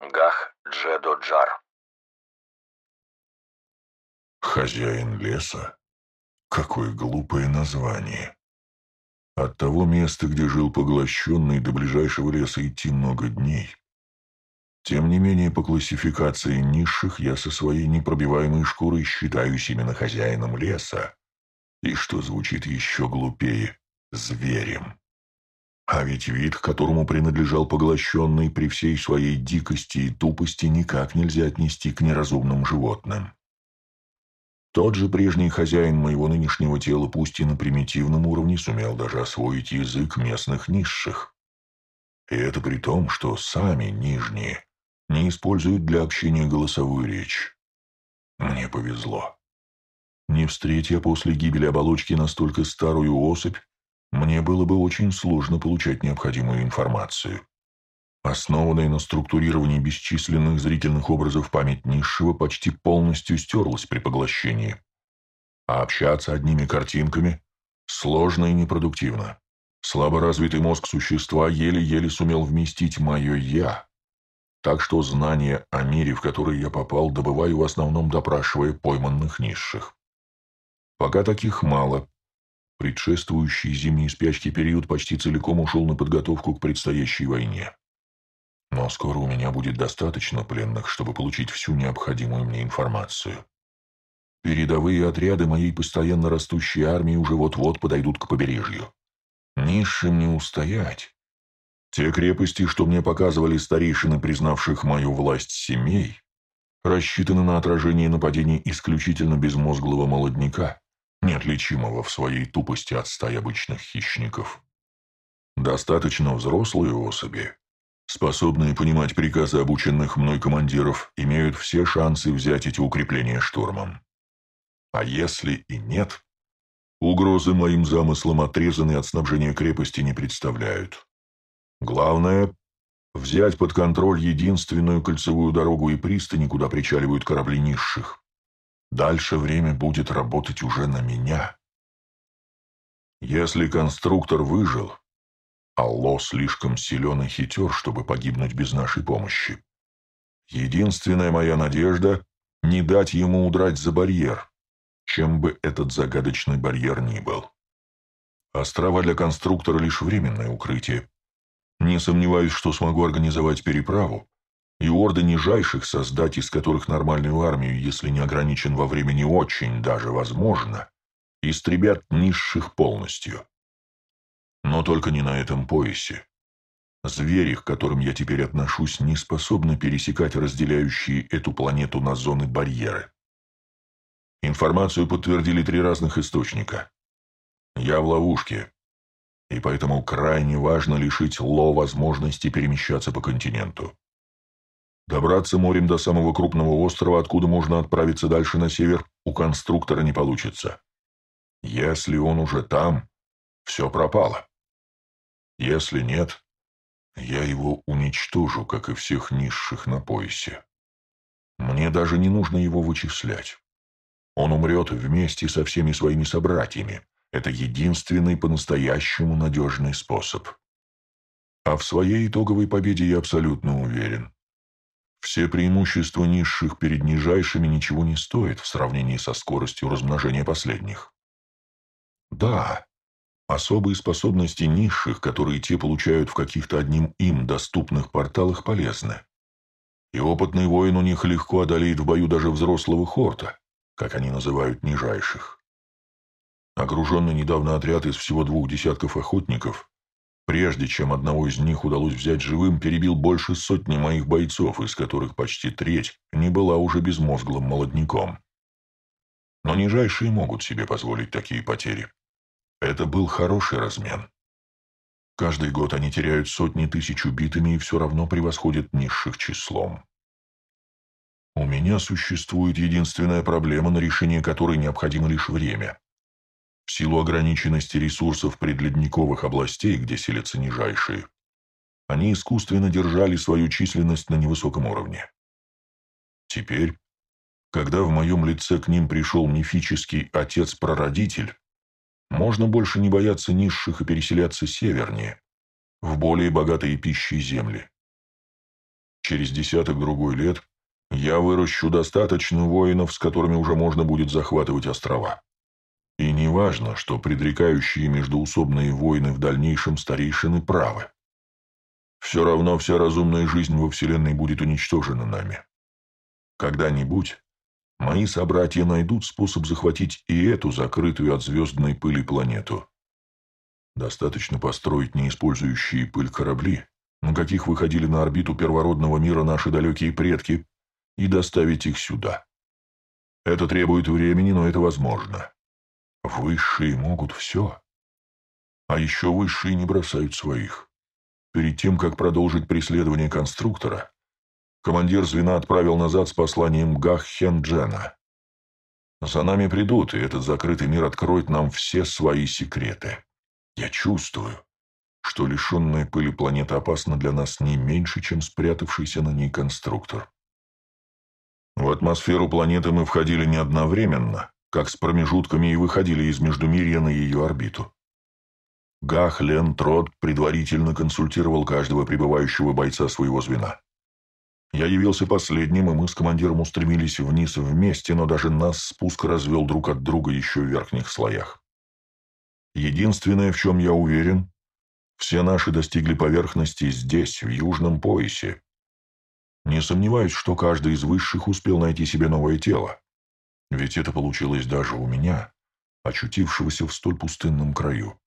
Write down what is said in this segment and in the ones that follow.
Гах Джедо-Джар. Хозяин леса? Какое глупое название. От того места, где жил поглощенный, до ближайшего леса идти много дней. Тем не менее, по классификации низших я со своей непробиваемой шкурой считаюсь именно хозяином леса. И что звучит еще глупее – зверем. А ведь вид, которому принадлежал поглощенный при всей своей дикости и тупости, никак нельзя отнести к неразумным животным. Тот же прежний хозяин моего нынешнего тела, пусть и на примитивном уровне, сумел даже освоить язык местных низших. И это при том, что сами нижние не используют для общения голосовую речь. Мне повезло. Не встретя после гибели оболочки настолько старую особь, мне было бы очень сложно получать необходимую информацию. Основанная на структурировании бесчисленных зрительных образов память низшего почти полностью стерлась при поглощении. А общаться одними картинками сложно и непродуктивно. Слаборазвитый мозг существа еле-еле сумел вместить мое «я», так что знания о мире, в который я попал, добываю в основном допрашивая пойманных низших. Пока таких мало, Предшествующий зимней спячке период почти целиком ушел на подготовку к предстоящей войне. Но скоро у меня будет достаточно пленных, чтобы получить всю необходимую мне информацию. Передовые отряды моей постоянно растущей армии уже вот-вот подойдут к побережью. Низшим не устоять. Те крепости, что мне показывали старейшины, признавших мою власть семей, рассчитаны на отражение нападений исключительно безмозглого молодняка, неотличимого в своей тупости от стаи обычных хищников. Достаточно взрослые особи, способные понимать приказы обученных мной командиров, имеют все шансы взять эти укрепления штурмом. А если и нет, угрозы моим замыслам, отрезанные от снабжения крепости, не представляют. Главное — взять под контроль единственную кольцевую дорогу и пристани, куда причаливают корабли низших. Дальше время будет работать уже на меня. Если конструктор выжил, Алло слишком силен и хитер, чтобы погибнуть без нашей помощи. Единственная моя надежда — не дать ему удрать за барьер, чем бы этот загадочный барьер ни был. Острова для конструктора — лишь временное укрытие. Не сомневаюсь, что смогу организовать переправу, и орды нижайших создать, из которых нормальную армию, если не ограничен во времени очень даже возможно, истребят низших полностью. Но только не на этом поясе. Звери, к которым я теперь отношусь, не способны пересекать разделяющие эту планету на зоны барьеры. Информацию подтвердили три разных источника. Я в ловушке, и поэтому крайне важно лишить Ло возможности перемещаться по континенту. Добраться морем до самого крупного острова, откуда можно отправиться дальше на север, у конструктора не получится. Если он уже там, все пропало. Если нет, я его уничтожу, как и всех низших на поясе. Мне даже не нужно его вычислять. Он умрет вместе со всеми своими собратьями. Это единственный по-настоящему надежный способ. А в своей итоговой победе я абсолютно уверен. Все преимущества низших перед нижайшими ничего не стоят в сравнении со скоростью размножения последних. Да, особые способности низших, которые те получают в каких-то одним им доступных порталах, полезны. И опытный воин у них легко одолеет в бою даже взрослого хорта, как они называют нижайших. Окруженный недавно отряд из всего двух десятков охотников Прежде чем одного из них удалось взять живым, перебил больше сотни моих бойцов, из которых почти треть не была уже безмозглым молодняком. Но нижайшие могут себе позволить такие потери. Это был хороший размен. Каждый год они теряют сотни тысяч убитыми и все равно превосходят низших числом. У меня существует единственная проблема, на решение которой необходимо лишь время. В силу ограниченности ресурсов предледниковых областей, где селятся нижайшие, они искусственно держали свою численность на невысоком уровне. Теперь, когда в моем лице к ним пришел мифический отец-прародитель, можно больше не бояться низших и переселяться севернее, в более богатые пищей земли. Через десяток-другой лет я выращу достаточно воинов, с которыми уже можно будет захватывать острова. Важно, что предрекающие междуусобные войны в дальнейшем старейшины правы. Все равно вся разумная жизнь во Вселенной будет уничтожена нами. Когда-нибудь мои собратья найдут способ захватить и эту закрытую от звездной пыли планету. Достаточно построить не использующие пыль корабли, на каких выходили на орбиту первородного мира наши далекие предки, и доставить их сюда. Это требует времени, но это возможно. Высшие могут все. А еще высшие не бросают своих. Перед тем, как продолжить преследование конструктора, командир звена отправил назад с посланием Гах Хенджена. За нами придут, и этот закрытый мир откроет нам все свои секреты. Я чувствую, что лишенная пыли планета опасна для нас не меньше, чем спрятавшийся на ней конструктор. В атмосферу планеты мы входили не одновременно, как с промежутками и выходили из Междумирья на ее орбиту. Гах Лен Трот предварительно консультировал каждого прибывающего бойца своего звена. Я явился последним, и мы с командиром устремились вниз вместе, но даже нас спуск развел друг от друга еще в верхних слоях. Единственное, в чем я уверен, все наши достигли поверхности здесь, в южном поясе. Не сомневаюсь, что каждый из высших успел найти себе новое тело. Ведь это получилось даже у меня, очутившегося в столь пустынном краю.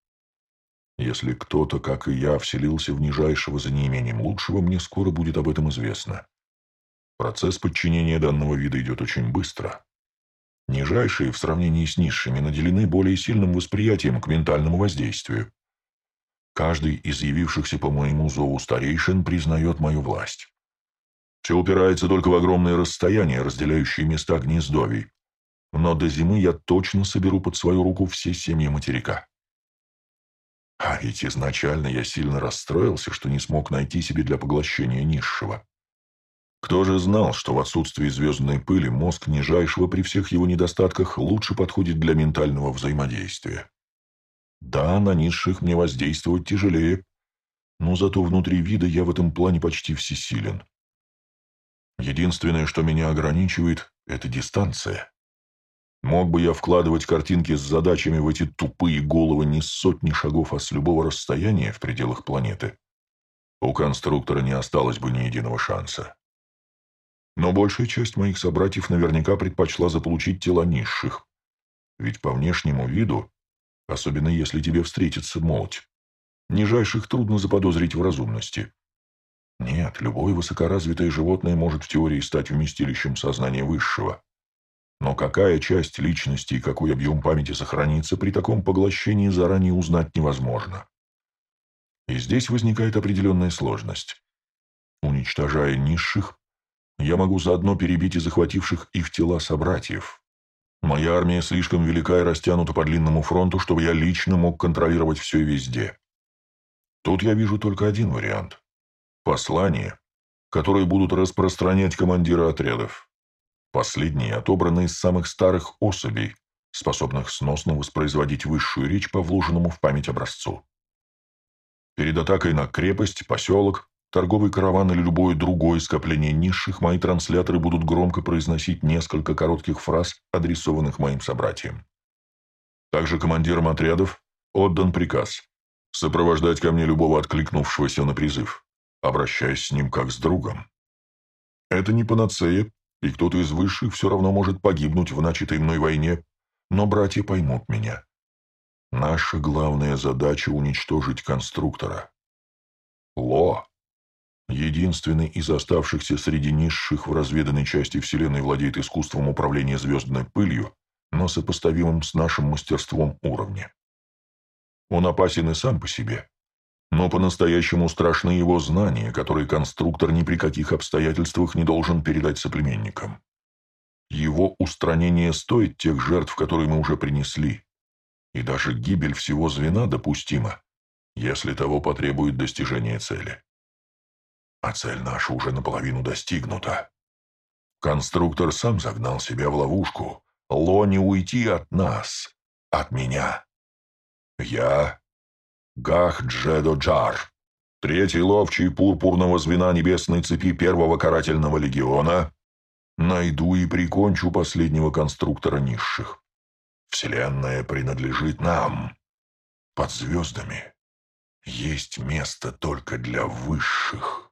Если кто-то, как и я, вселился в нижайшего за неимением лучшего, мне скоро будет об этом известно. Процесс подчинения данного вида идет очень быстро. Нижайшие в сравнении с низшими наделены более сильным восприятием к ментальному воздействию. Каждый из явившихся по моему зову старейшин признает мою власть. Все упирается только в огромное расстояние, разделяющее места гнездовий. Но до зимы я точно соберу под свою руку все семьи материка. А ведь изначально я сильно расстроился, что не смог найти себе для поглощения низшего. Кто же знал, что в отсутствии звездной пыли мозг нижайшего при всех его недостатках лучше подходит для ментального взаимодействия? Да, на низших мне воздействовать тяжелее, но зато внутри вида я в этом плане почти всесилен. Единственное, что меня ограничивает, это дистанция. Мог бы я вкладывать картинки с задачами в эти тупые головы не с сотни шагов, а с любого расстояния в пределах планеты, у конструктора не осталось бы ни единого шанса. Но большая часть моих собратьев наверняка предпочла заполучить тела низших, ведь по внешнему виду, особенно если тебе встретится молоть, нижайших трудно заподозрить в разумности. Нет, любое высокоразвитое животное может в теории стать вместилищем сознания высшего. Но какая часть личности и какой объем памяти сохранится при таком поглощении заранее узнать невозможно. И здесь возникает определенная сложность. Уничтожая низших, я могу заодно перебить и захвативших их тела собратьев. Моя армия слишком велика и растянута по длинному фронту, чтобы я лично мог контролировать все и везде. Тут я вижу только один вариант. Послания, которые будут распространять командиры отрядов. Последние отобраны из самых старых особей, способных сносно воспроизводить высшую речь по вложенному в память образцу. Перед атакой на крепость, поселок, торговый караван или любое другое скопление низших, мои трансляторы будут громко произносить несколько коротких фраз, адресованных моим собратьям. Также командирам отрядов отдан приказ сопровождать ко мне любого откликнувшегося на призыв, обращаясь с ним как с другом. Это не панацея, и кто-то из высших все равно может погибнуть в начатой мной войне, но братья поймут меня. Наша главная задача — уничтожить конструктора. Ло, единственный из оставшихся среди низших в разведанной части Вселенной владеет искусством управления звездной пылью, но сопоставимым с нашим мастерством уровне. Он опасен и сам по себе, но по-настоящему страшны его знания, которые конструктор ни при каких обстоятельствах не должен передать соплеменникам. Его устранение стоит тех жертв, которые мы уже принесли, и даже гибель всего звена допустима, если того потребует достижение цели. А цель наша уже наполовину достигнута. Конструктор сам загнал себя в ловушку. Ло не уйти от нас, от меня. Я Гах Джедо Джар, Третий ловчий пурпурного звена небесной цепи первого карательного легиона. Найду и прикончу последнего конструктора низших. Вселенная принадлежит нам. Под звездами есть место только для высших.